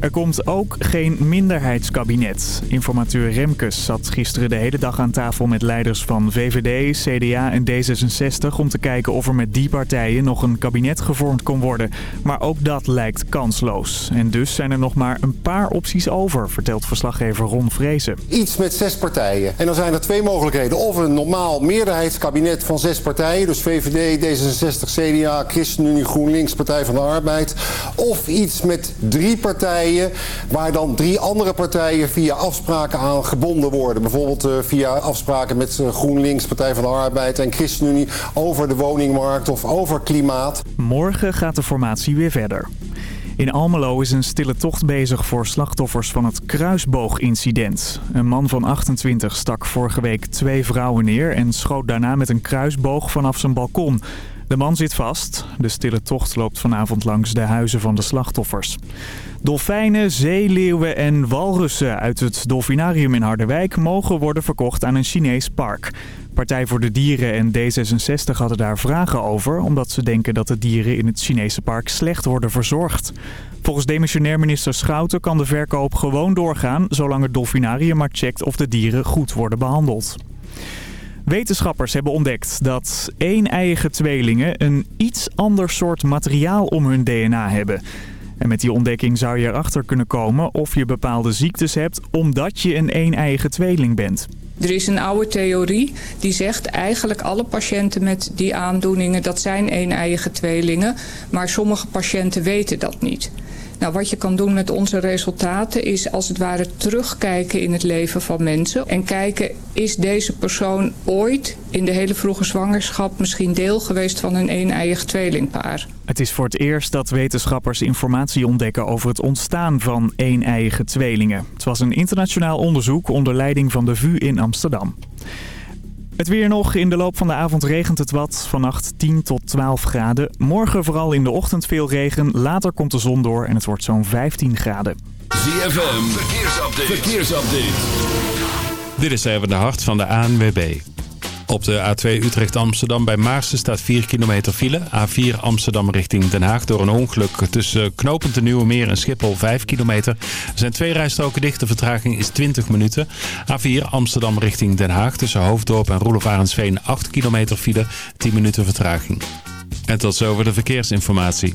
Er komt ook geen minderheidskabinet. Informateur Remkes zat gisteren de hele dag aan tafel met leiders van VVD, CDA en D66... om te kijken of er met die partijen nog een kabinet gevormd kon worden. Maar ook dat lijkt kansloos. En dus zijn er nog maar een paar opties over, vertelt verslaggever Ron Vrezen. Iets met zes partijen. En dan zijn er twee mogelijkheden. Of een normaal meerderheidskabinet van zes partijen, dus VVD, D66, CDA, ChristenUnie, GroenLinks, Partij van de Arbeid. Of iets met drie partijen waar dan drie andere partijen via afspraken aan gebonden worden. Bijvoorbeeld uh, via afspraken met uh, GroenLinks, Partij van de Arbeid en ChristenUnie over de woningmarkt of over klimaat. Morgen gaat de formatie weer verder. In Almelo is een stille tocht bezig voor slachtoffers van het kruisboogincident. Een man van 28 stak vorige week twee vrouwen neer en schoot daarna met een kruisboog vanaf zijn balkon. De man zit vast. De stille tocht loopt vanavond langs de huizen van de slachtoffers. Dolfijnen, zeeleeuwen en walrussen uit het Dolfinarium in Harderwijk mogen worden verkocht aan een Chinees park. Partij voor de Dieren en D66 hadden daar vragen over... omdat ze denken dat de dieren in het Chinese park slecht worden verzorgd. Volgens demissionair minister Schouten kan de verkoop gewoon doorgaan... zolang het Dolfinarium maar checkt of de dieren goed worden behandeld. Wetenschappers hebben ontdekt dat één-eiige tweelingen een iets ander soort materiaal om hun DNA hebben. En met die ontdekking zou je erachter kunnen komen of je bepaalde ziektes hebt omdat je een een-eigen tweeling bent. Er is een oude theorie die zegt eigenlijk alle patiënten met die aandoeningen dat zijn een-eigen tweelingen. Maar sommige patiënten weten dat niet. Nou, wat je kan doen met onze resultaten is als het ware terugkijken in het leven van mensen. En kijken, is deze persoon ooit in de hele vroege zwangerschap misschien deel geweest van een een-eiig tweelingpaar? Het is voor het eerst dat wetenschappers informatie ontdekken over het ontstaan van een-eiige tweelingen. Het was een internationaal onderzoek onder leiding van de VU in Amsterdam. Het weer nog. In de loop van de avond regent het wat. Vannacht 10 tot 12 graden. Morgen vooral in de ochtend veel regen. Later komt de zon door en het wordt zo'n 15 graden. ZFM. Verkeersupdate. Verkeersupdate. Dit is even de hart van de ANWB. Op de A2 Utrecht-Amsterdam bij Maarsen staat 4 kilometer file. A4 Amsterdam richting Den Haag door een ongeluk tussen Knopend de Nieuwe Meer en Schiphol 5 kilometer. Er zijn twee rijstroken dicht, de vertraging is 20 minuten. A4 Amsterdam richting Den Haag tussen Hoofddorp en Roelof Arendsveen 8 kilometer file, 10 minuten vertraging. En tot zover de verkeersinformatie.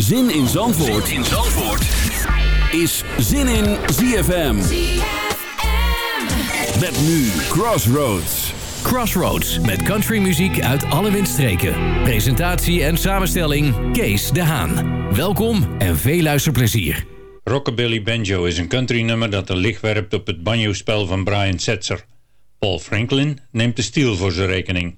Zin in Zandvoort, in Zandvoort. is Zin in ZFM. Met nu Crossroads. Crossroads met countrymuziek uit alle windstreken. Presentatie en samenstelling Kees de Haan. Welkom en veel luisterplezier. Rockabilly Banjo is een countrynummer dat een licht werpt op het banjo-spel van Brian Setzer. Paul Franklin neemt de stiel voor zijn rekening.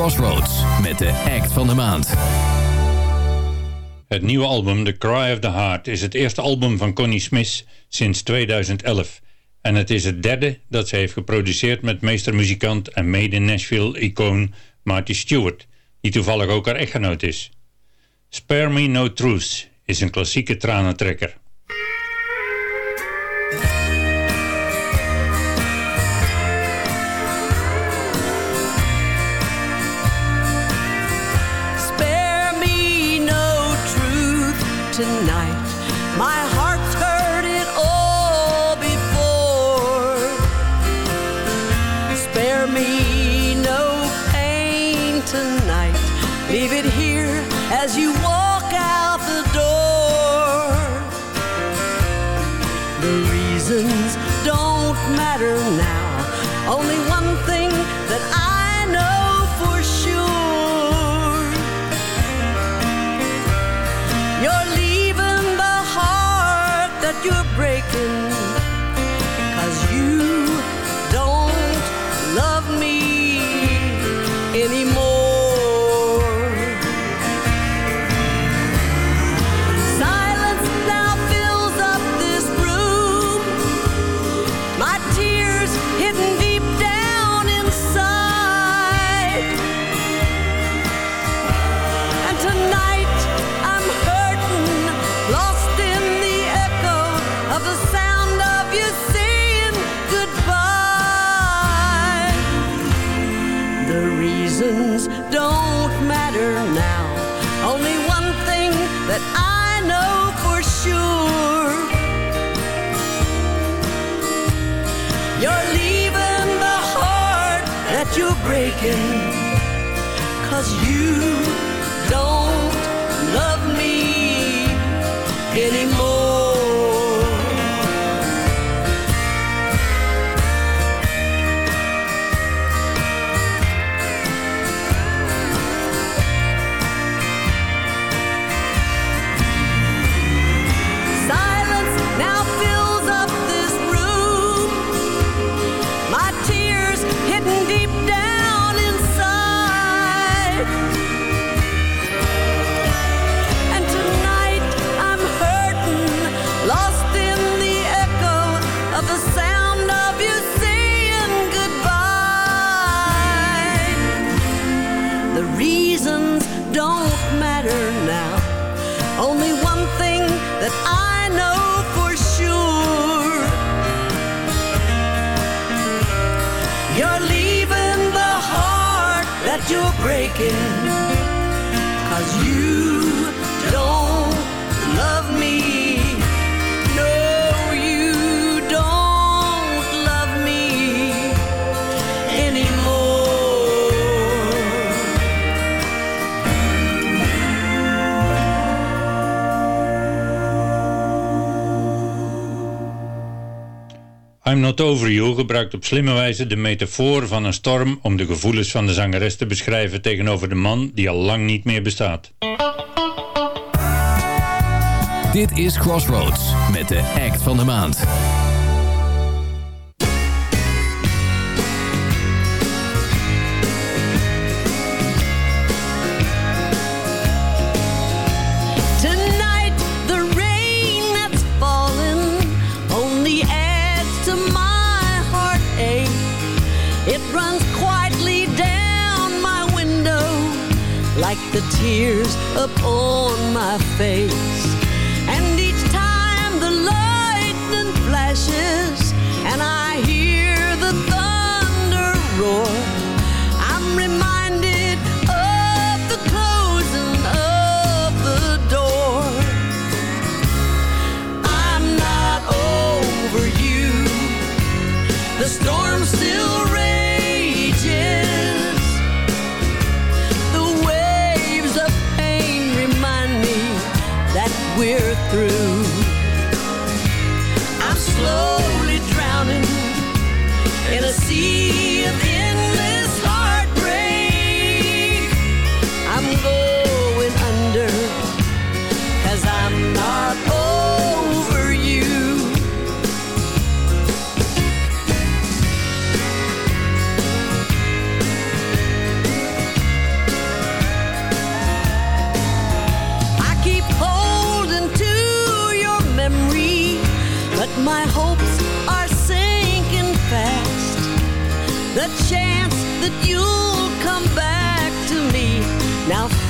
Crossroads met de act van de maand. Het nieuwe album The Cry of the Heart is het eerste album van Connie Smith sinds 2011. En het is het derde dat ze heeft geproduceerd met meestermuzikant en mede Nashville-icoon Marty Stewart, die toevallig ook haar echtgenoot is. Spare Me No Truth is een klassieke tranentrekker. you're breaking Cause you don't love me anymore. you're breaking. I'm Not Over You gebruikt op slimme wijze de metafoor van een storm om de gevoelens van de zangeres te beschrijven tegenover de man die al lang niet meer bestaat. Dit is Crossroads met de act van de maand. tears upon my face.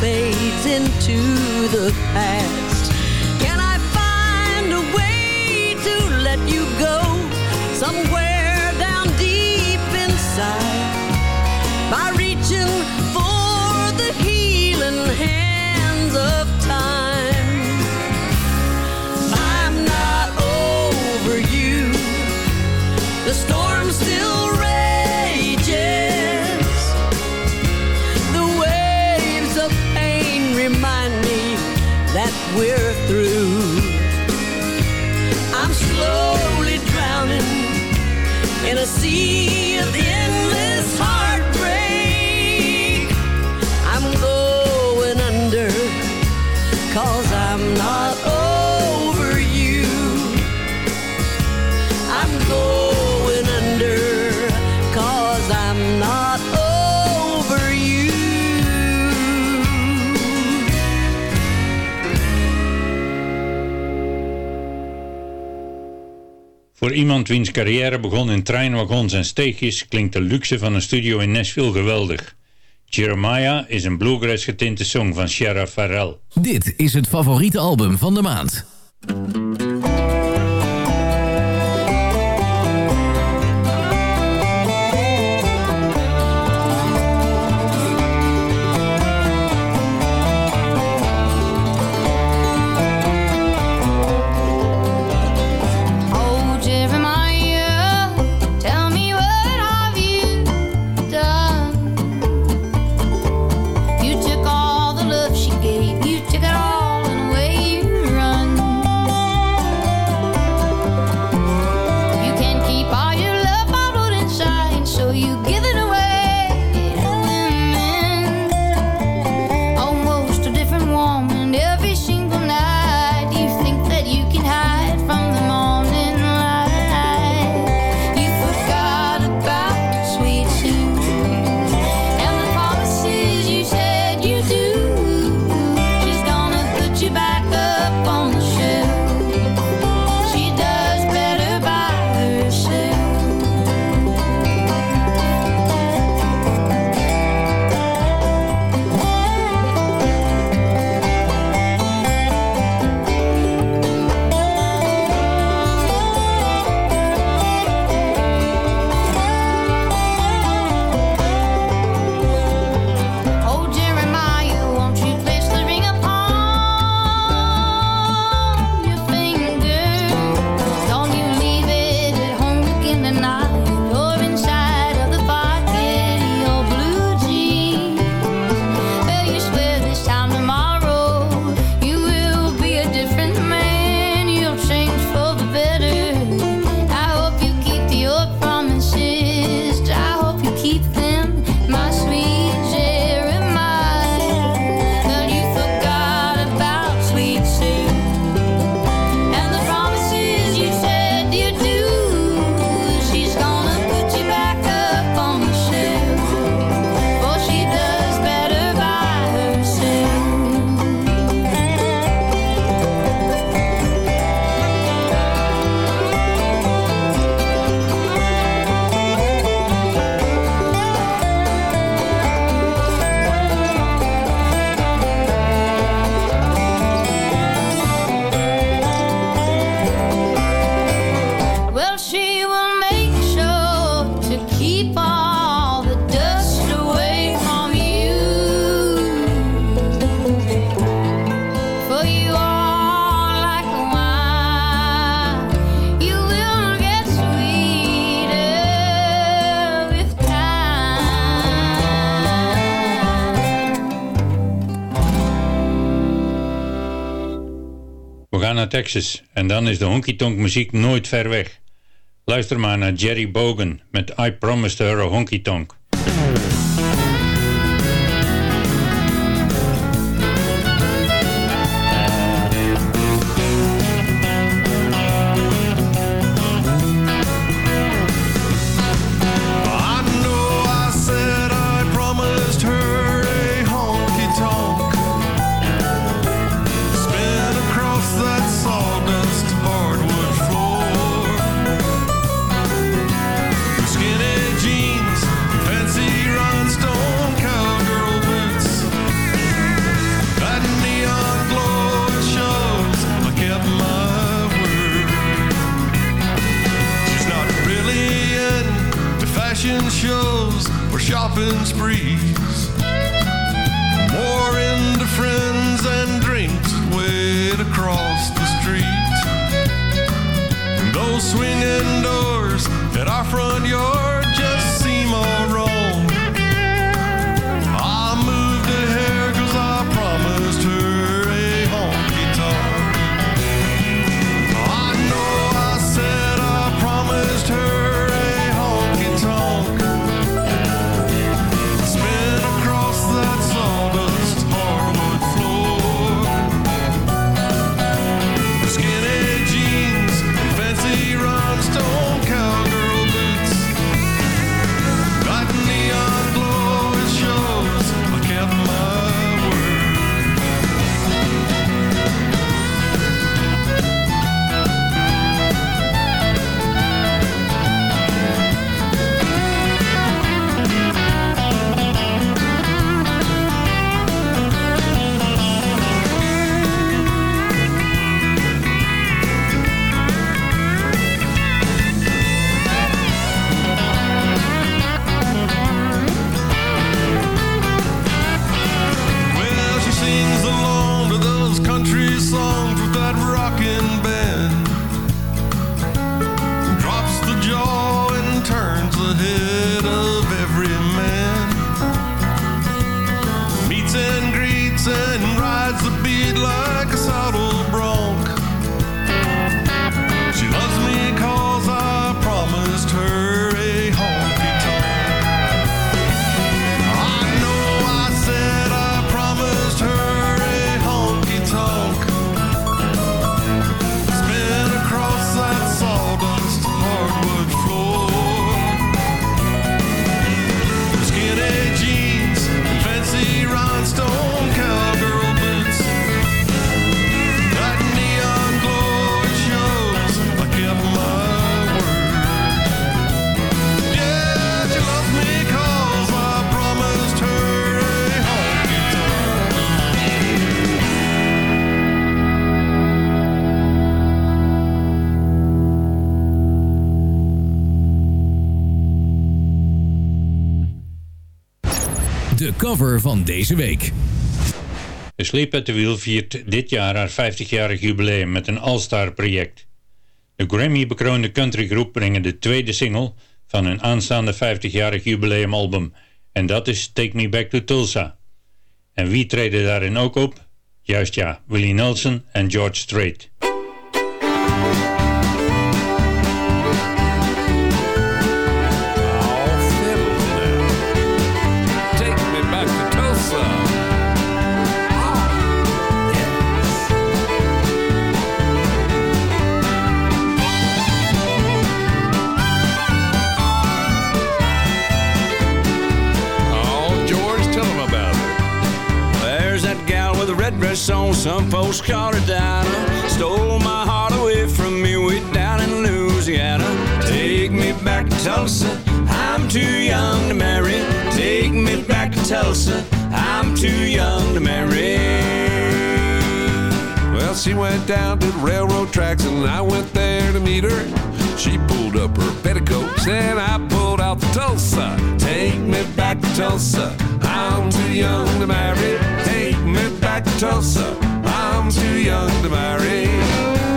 fades into the past. Can I find a way to let you go? Somewhere down deep inside. By reaching for the healing hands of time. I'm not over you. The storm still we're through. I'm slowly drowning in a sea Twins wiens carrière begon in treinwagons en steegjes, klinkt de luxe van een studio in Nashville geweldig. Jeremiah is een bluegrass getinte song van Shara Farrell. Dit is het favoriete album van de maand. daarna naar Texas en dan is de honky-tonk muziek nooit ver weg. Luister maar naar Jerry Bogan met I Promised Her a Honky Tonk. Cover van deze week. Sleep at the Wheel viert dit jaar haar 50-jarig jubileum met een All-Star project. De Grammy-bekroonde countrygroep brengen de tweede single van hun aanstaande 50-jarig jubileumalbum. En dat is Take Me Back to Tulsa. En wie treden daarin ook op? Juist ja, Willie Nelson en George Strait. On, some folks call her Dinah. Stole my heart away from me way down in Louisiana. Take me back to Tulsa, I'm too young to marry. Take me back to Tulsa, I'm too young to marry. Well, she went down to the railroad tracks and I went there to meet her. She pulled up her petticoats and I pulled out the Tulsa. Take me back to Tulsa. I'm too young to marry. Take me back to Tulsa. I'm too young to marry.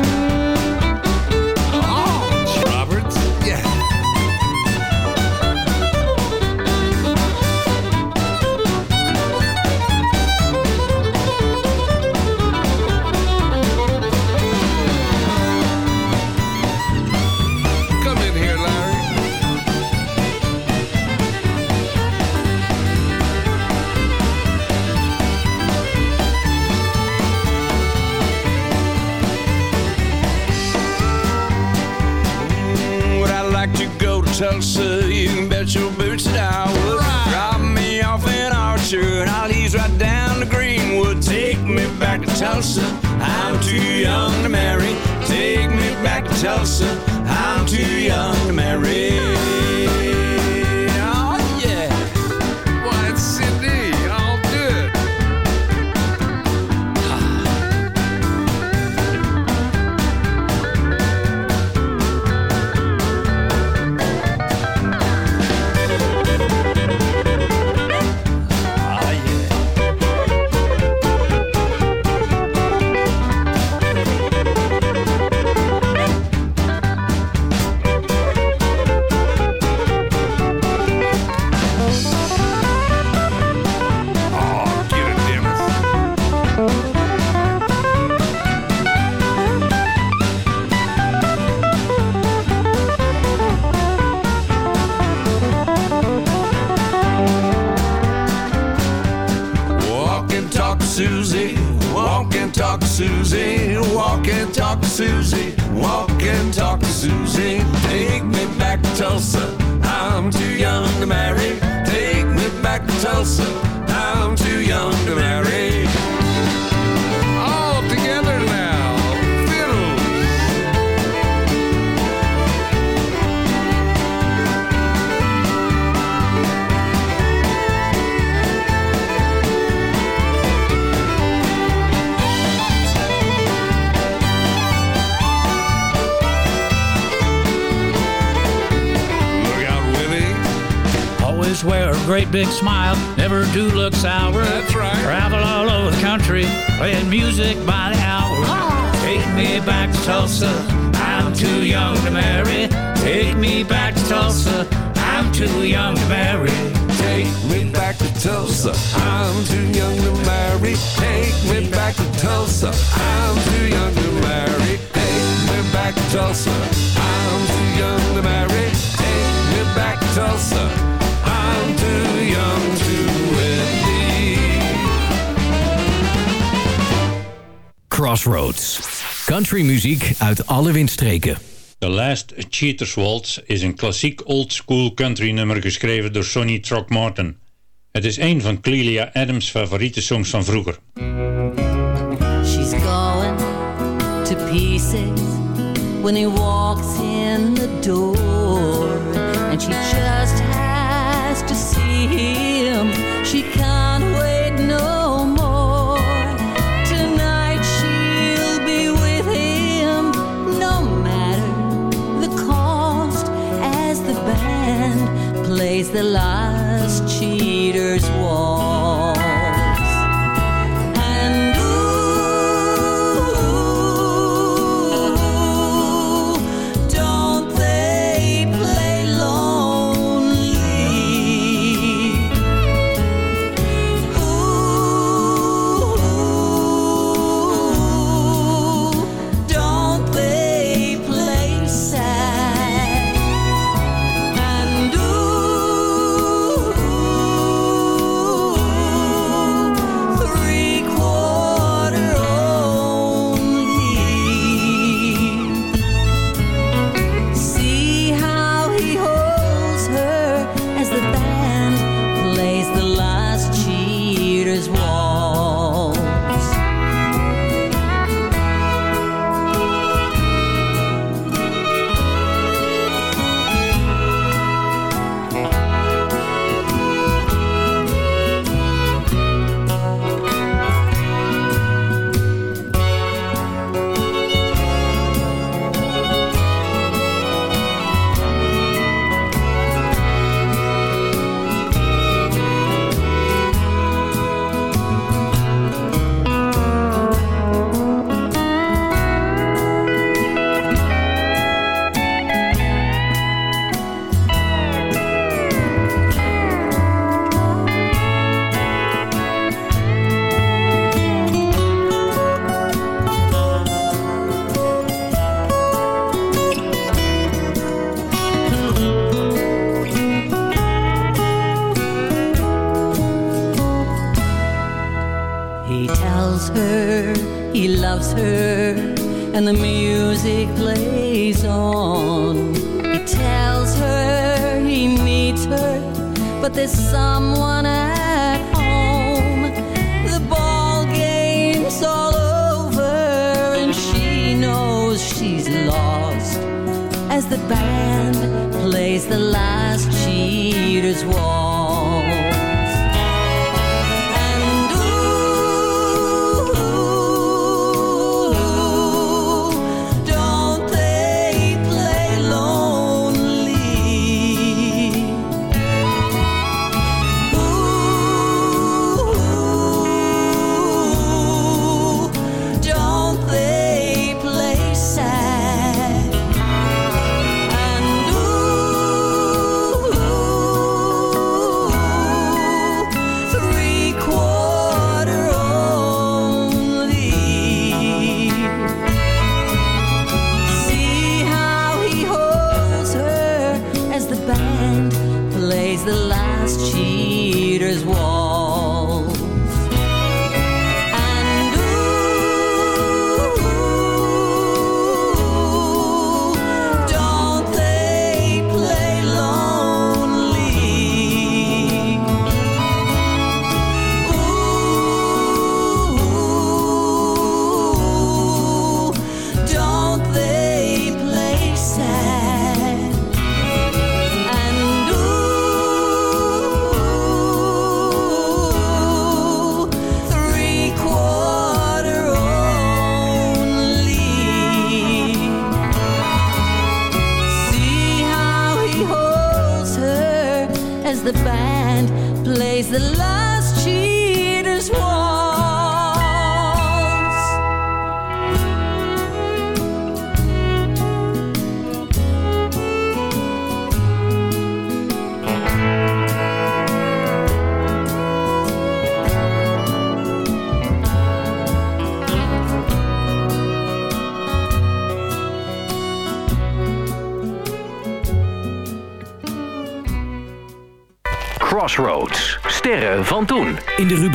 Tulsa? You can bet your boots that I would. Drop me off in Archer and I'll ease right down to Greenwood. Take me back to Tulsa. I'm too young to marry. Take me back to Tulsa. I'm too young to marry. Big smile, never do look sour. That's right. Travel all over the country, playing music by the hour. Ah. Take me back to Tulsa, I'm too young to marry. Take me back to Tulsa, I'm too young to marry. Take me back to Tulsa. I'm too young to marry. Take me back to Tulsa. I'm too young to marry. Take me back to Tulsa. I'm too young to marry. Take me back to Tulsa. Crossroads. Country muziek uit alle windstreken. The Last Cheaters Waltz is een klassiek old-school country nummer geschreven door Sonny Throckmorton. Het is een van Clelia Adams' favoriete songs van vroeger. She's going to pieces when he walks in the door. And she just the light.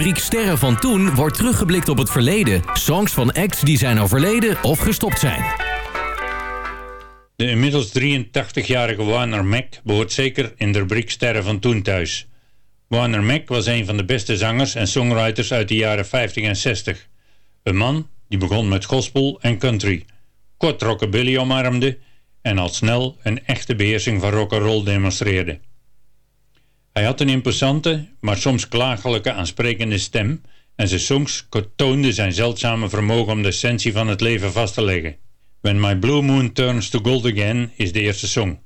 Rubriek Sterren van toen wordt teruggeblikt op het verleden. Songs van acts die zijn overleden of gestopt zijn. De inmiddels 83-jarige Warner Mac behoort zeker in de rubriek Sterren van toen thuis. Warner Mac was een van de beste zangers en songwriters uit de jaren 50 en 60. Een man die begon met gospel en country, kort rockabilly omarmde en al snel een echte beheersing van rock'n'roll demonstreerde. Hij had een imposante, maar soms klagelijke aansprekende stem en zijn songs toonden zijn zeldzame vermogen om de essentie van het leven vast te leggen. When My Blue Moon Turns to Gold Again is de eerste song.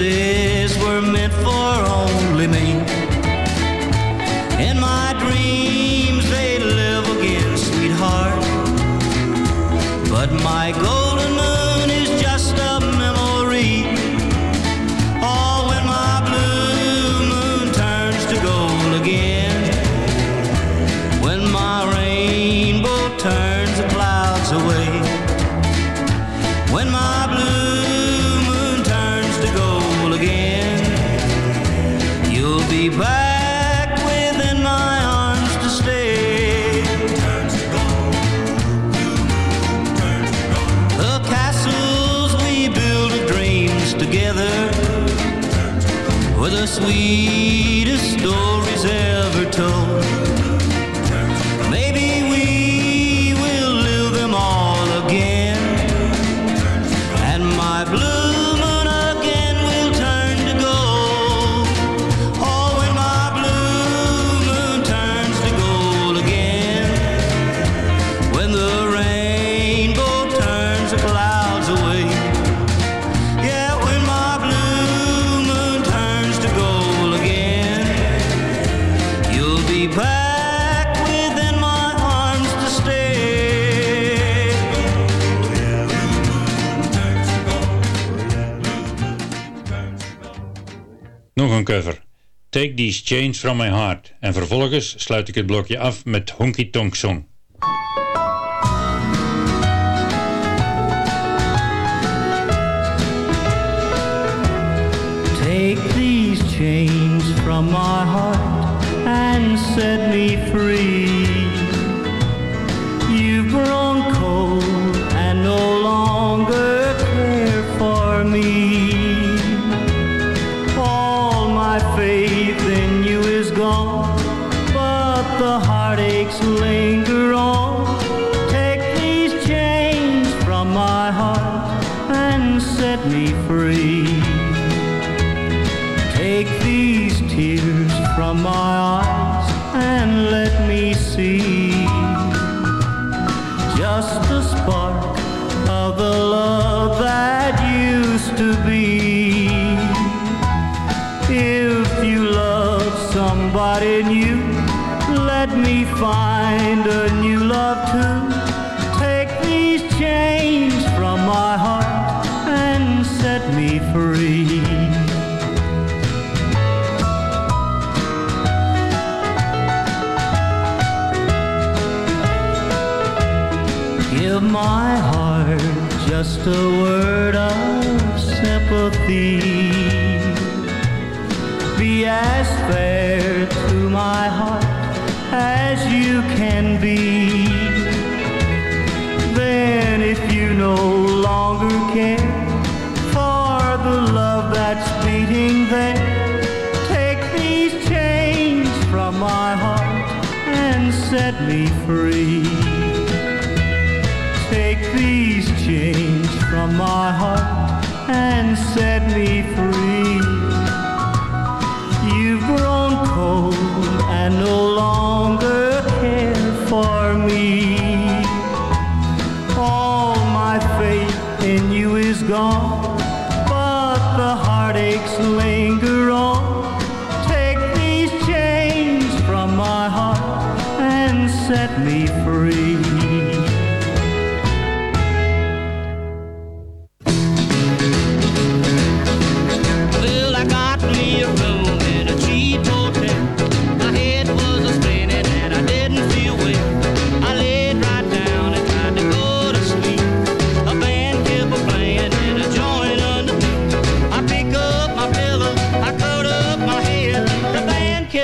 Kisses were meant for only me. In my dreams they live again, sweetheart. But my golden sweetest stories ever told. Cover. Take These Chains From My Heart. En vervolgens sluit ik het blokje af met Honky Tonk Song. Take these chains from my heart and set me free. Linger on. Take these chains from my heart and set me free. Take these tears from my eyes and let me see just a spark of the love that used to be. If you love somebody new, find a new love too. Take these chains from my heart and set me free. Give my heart just a word of sympathy. Be as fair to my heart as be. Then if you no longer care for the love that's beating there, take these chains from my heart and set me free. Take these chains from my heart and set me free.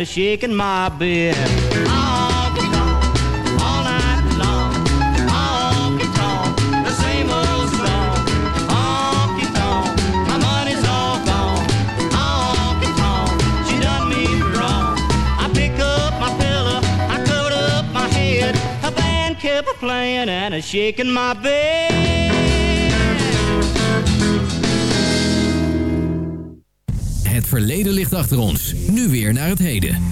a shaking my bed. I'll all night long. The same old song. My money's all gone. She done me wrong. I pick up my pillow, I up my head. Band kept playing and a shaking my bed. verleden ligt achter ons. Nu weer naar het heden.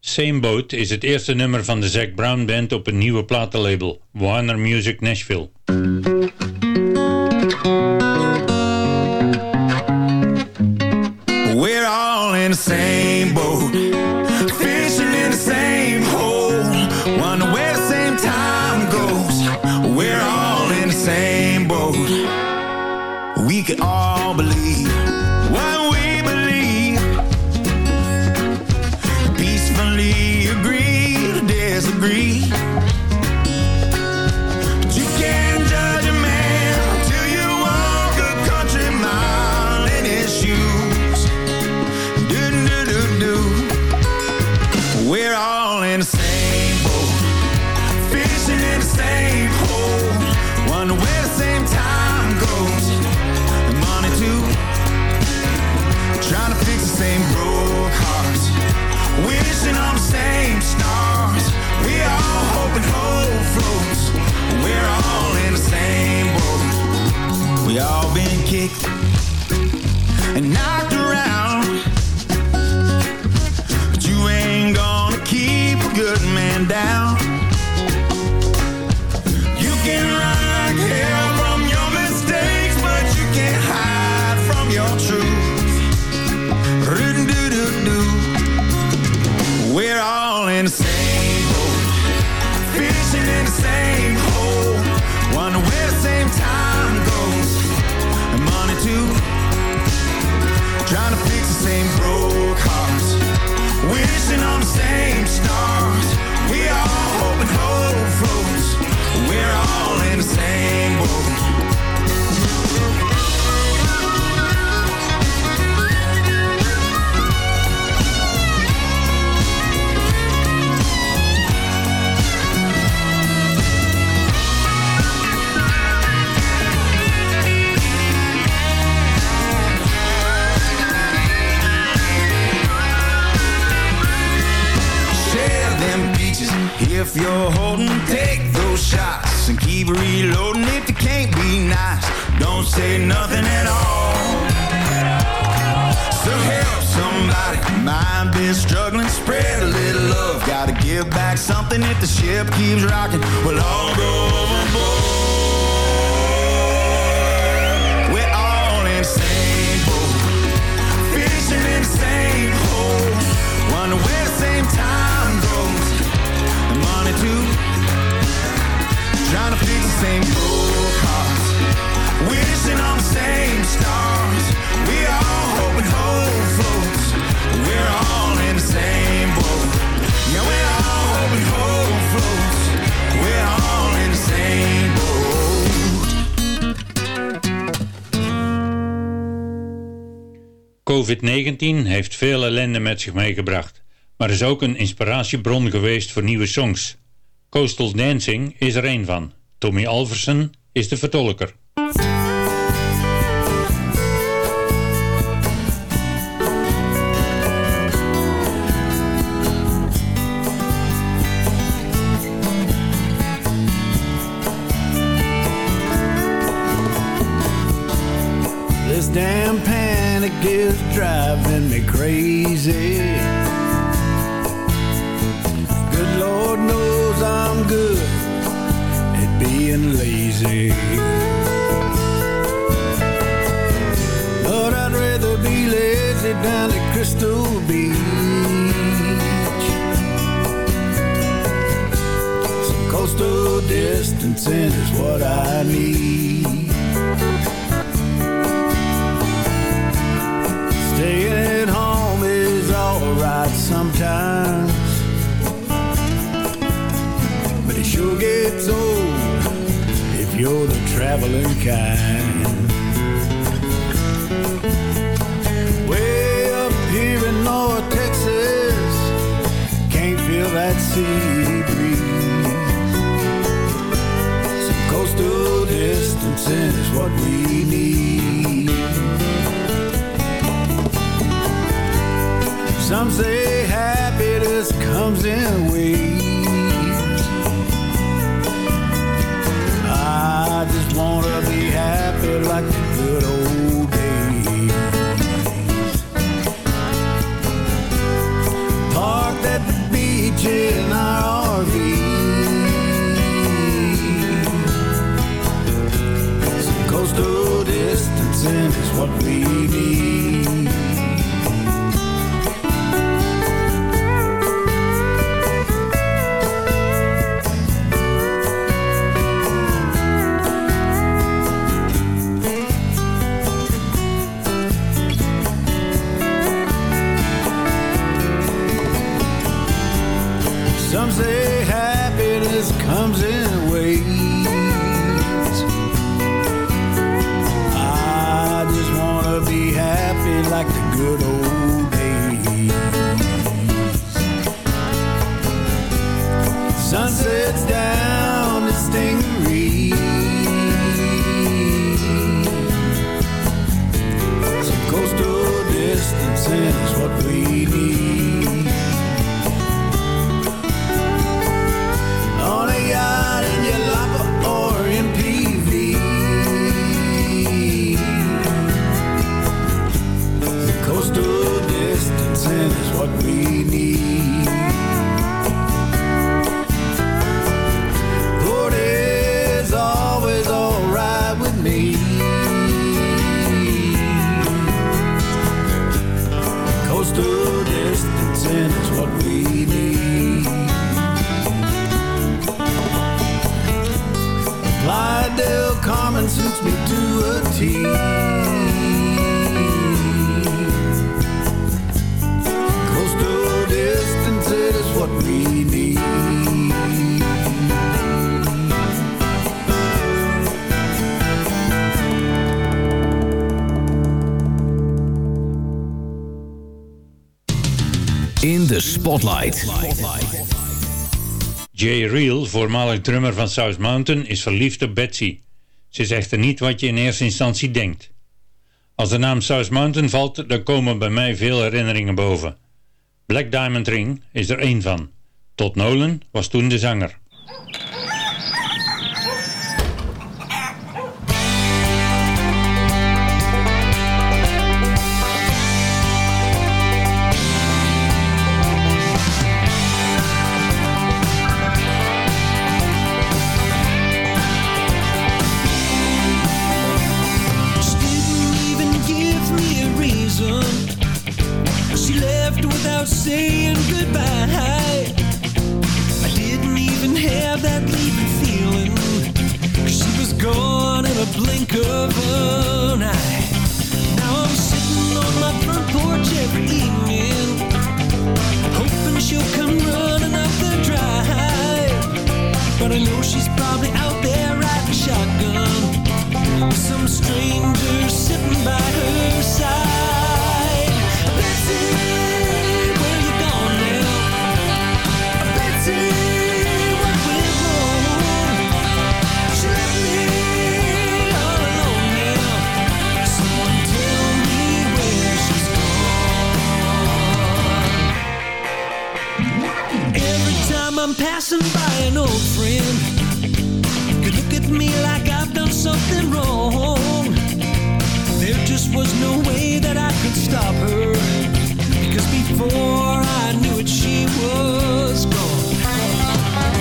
Same Boat is het eerste nummer van de Zac Brown Band op een nieuwe platenlabel, Warner Music Nashville. We're all in the same boat, fishing in the same hole, one west If you're holding, take those shots and keep reloading if you can't be nice. Don't say nothing at all. So help somebody. Mind been struggling, spread a little love. Gotta give back something if the ship keeps rocking. We'll all go overboard. We're all insane, fishing same hole. One way. Too. Trying to fix the same hearts. Wishing on the same stars. We all hoping hope floats. We're all in the same boat. Yeah, we're all hoping hope floats. We're all in the same boat. COVID-19 heeft veel ellende met zich meegebracht, maar is ook een inspiratiebron geweest voor nieuwe songs. Coastal Dancing is er een van. Tommy Alverson is de vertolker. This damn panic is driving me crazy. Down at Crystal Beach. Some coastal distancing is what I need. Staying at home is alright sometimes. But it sure gets old if you're the traveling kind. That sea breeze. Some coastal distancing is what we need. Some say happiness comes in waves. I just wanna be happy like in our RV. Coastal distancing is what we need. Is Spotlight. Jay Reel, voormalig drummer van South Mountain, is verliefd op Betsy. Ze is echter niet wat je in eerste instantie denkt. Als de naam South Mountain valt, dan komen bij mij veel herinneringen boven. Black Diamond Ring is er één van. Todd Nolan was toen de zanger. That leaving feeling. 'Cause she was gone in a blink of an eye. Now I'm sitting on my front porch every evening, hoping she'll come running up the drive. But I know she's probably out there riding shotgun with some stranger sitting by her side. Betsy, where you gone now? Betsy, I'm passing by an old friend, could look at me like I've done something wrong. There just was no way that I could stop her. Because before I knew it, she was gone.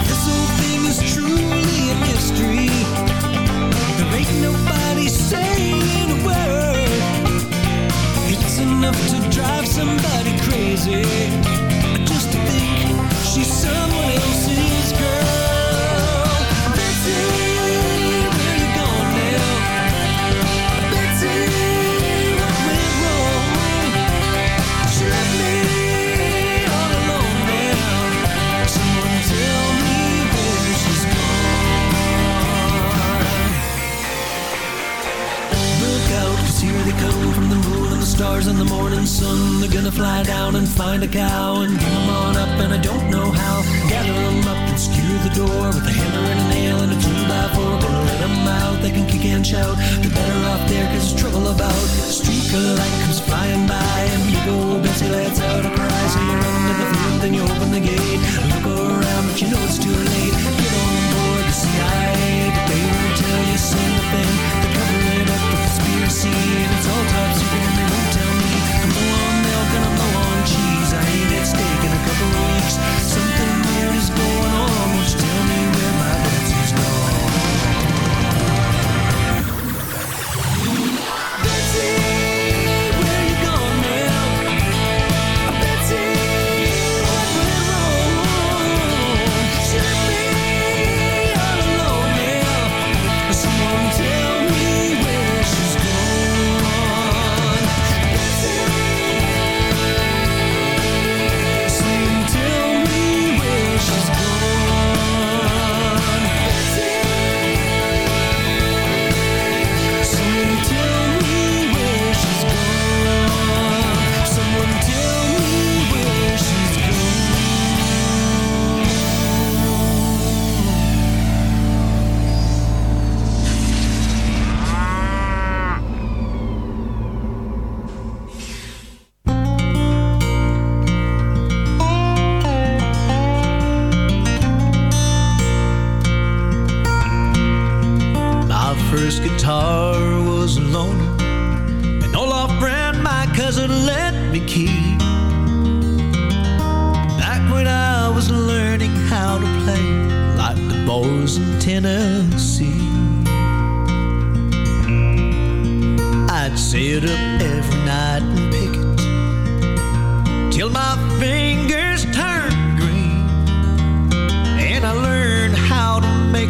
This whole thing is truly a mystery. There ain't nobody saying a word. It's enough to drive somebody crazy. Stars and the morning sun. They're gonna fly down and find a cow and bring 'em on up, and I don't know how. Gather 'em up and skewer the door with a hammer and a nail and a two by four. Gonna let 'em out, they can kick and shout. They're better off there 'cause there's trouble about. Streak of light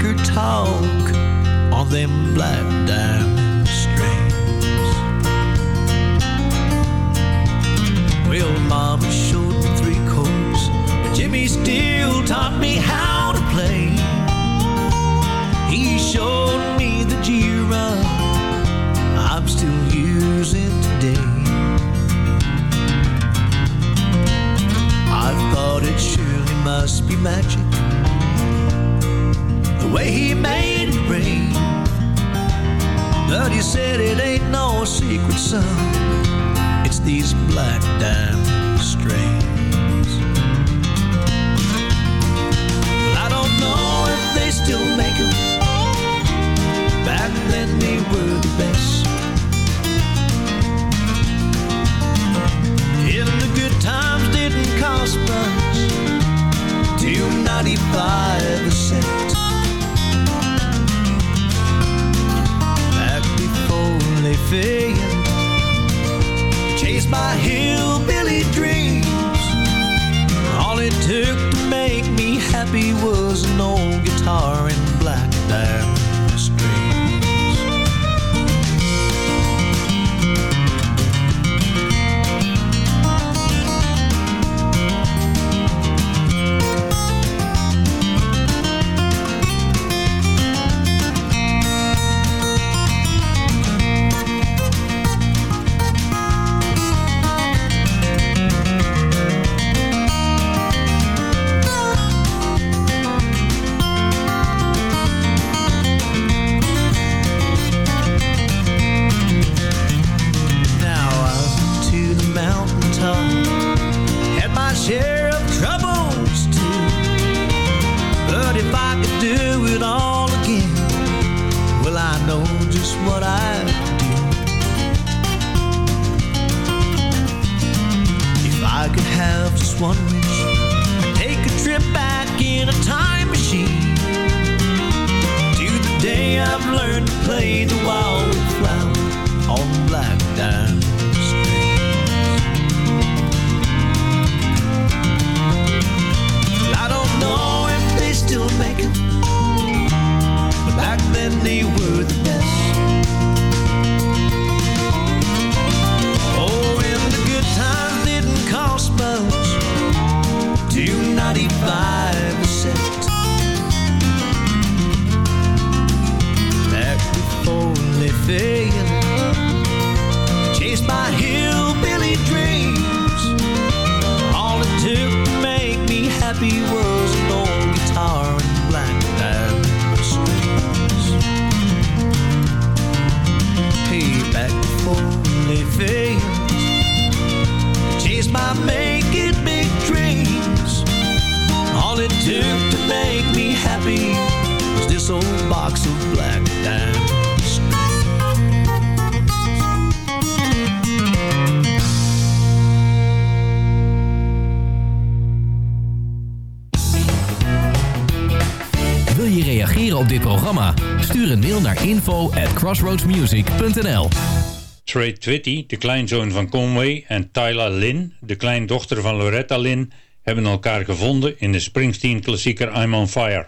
her talk on them black diamond strings. Well, Mama showed me three chords, but Jimmy still taught me how to play. He showed me the G run I'm still using today. I thought it surely must be magic way he made it rain. But he said it ain't no secret, son. It's these black diamond strings. Well, I don't know if they still make them. Back then they were the best. And the good times didn't cost much. Till 95 a cent. they fade. Chase my hillbilly dreams. All it took to make me happy was an old guitar and black diamond. Twitty, de kleinzoon van Conway, en Tyler Lynn, de kleindochter van Loretta Lin, hebben elkaar gevonden in de Springsteen-klassieker I'm on Fire.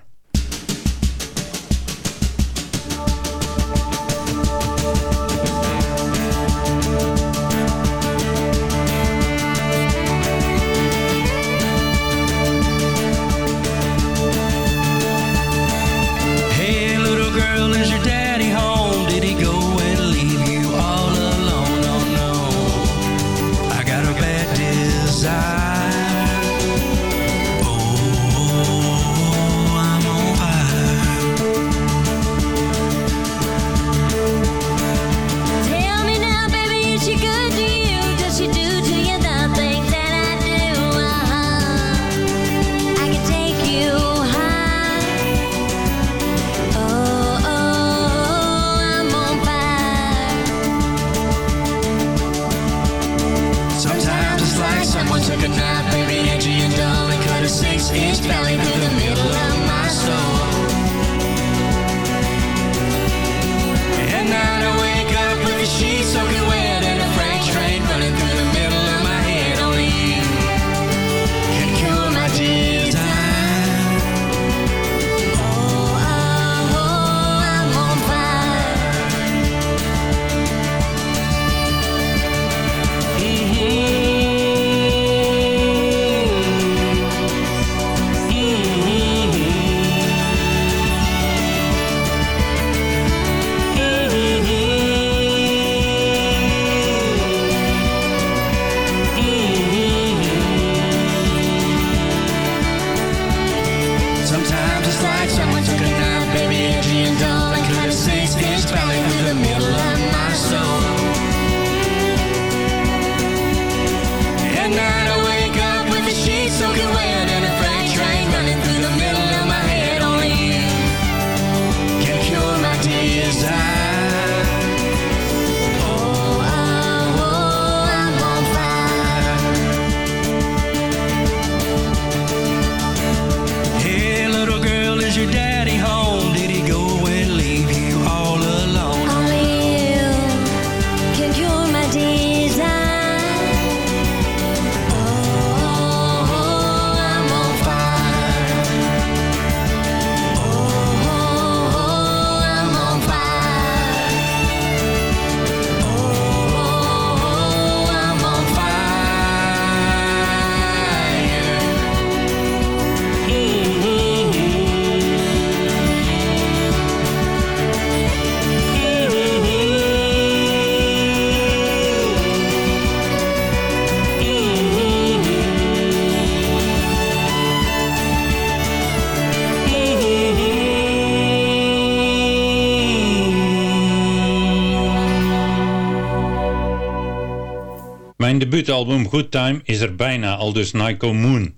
album Good Time is er bijna, al dus Nico Moon.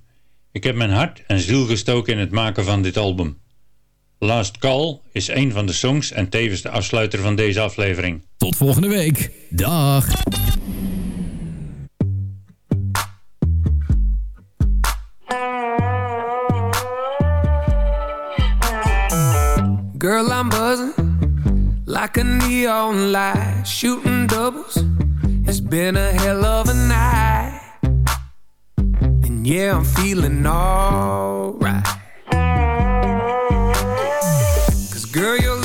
Ik heb mijn hart en ziel gestoken in het maken van dit album. Last Call is een van de songs en tevens de afsluiter van deze aflevering. Tot volgende week. Dag. Girl, I'm buzzing like a neon light, shooting doubles. been a hell of a night. And yeah, I'm feeling alright. Cause girl, you're